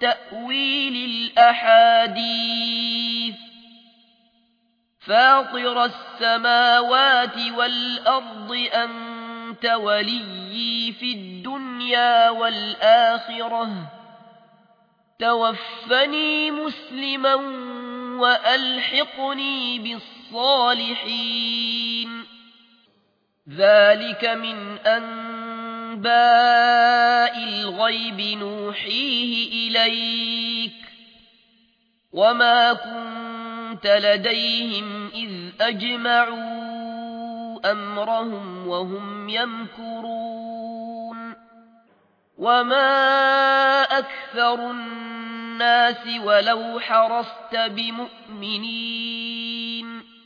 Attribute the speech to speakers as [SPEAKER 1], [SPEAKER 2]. [SPEAKER 1] تأويل الأحاديث فاطر السماوات والأرض أنت وليي في الدنيا والآخرة توفني مسلما وألحقني بالصالحين ذلك من أن أنباء الغيب نوحيه إليك وما كنت لديهم إذ أجمعوا أمرهم وهم يمكرون وما أكثر الناس ولو حرصت بمؤمنين